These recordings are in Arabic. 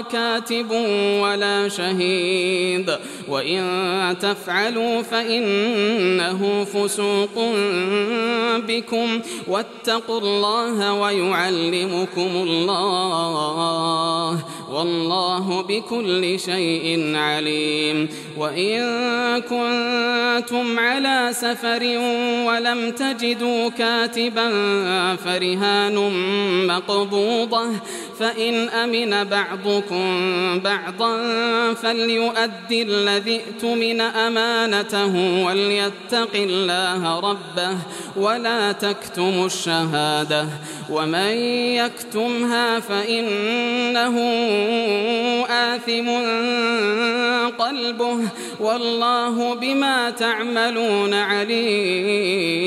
كاتب ولا شهيد. وإن تفعلوا فإنه فسوق بكم واتقوا الله ويعلمكم الله والله بكل شيء عليم وإن كنتم على سفر ولم تجدوا كاتبا فرهان مقبوضة فإن أمن بعضكم بعضا فليؤدي الذي ائتمن أمانته وليتق الله ربه ولا تكتموا الشهادة ومن يكتمها فإنه آثم قلبه والله بما تعملون عليم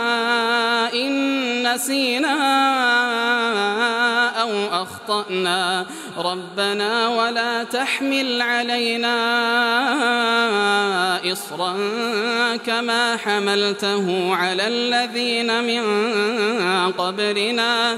نسينا أو أخطأنا. ربنا ولا تحمل علينا إصرا كما حملته على الذين من قبلنا.